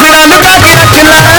I'm i can to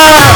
Yeah!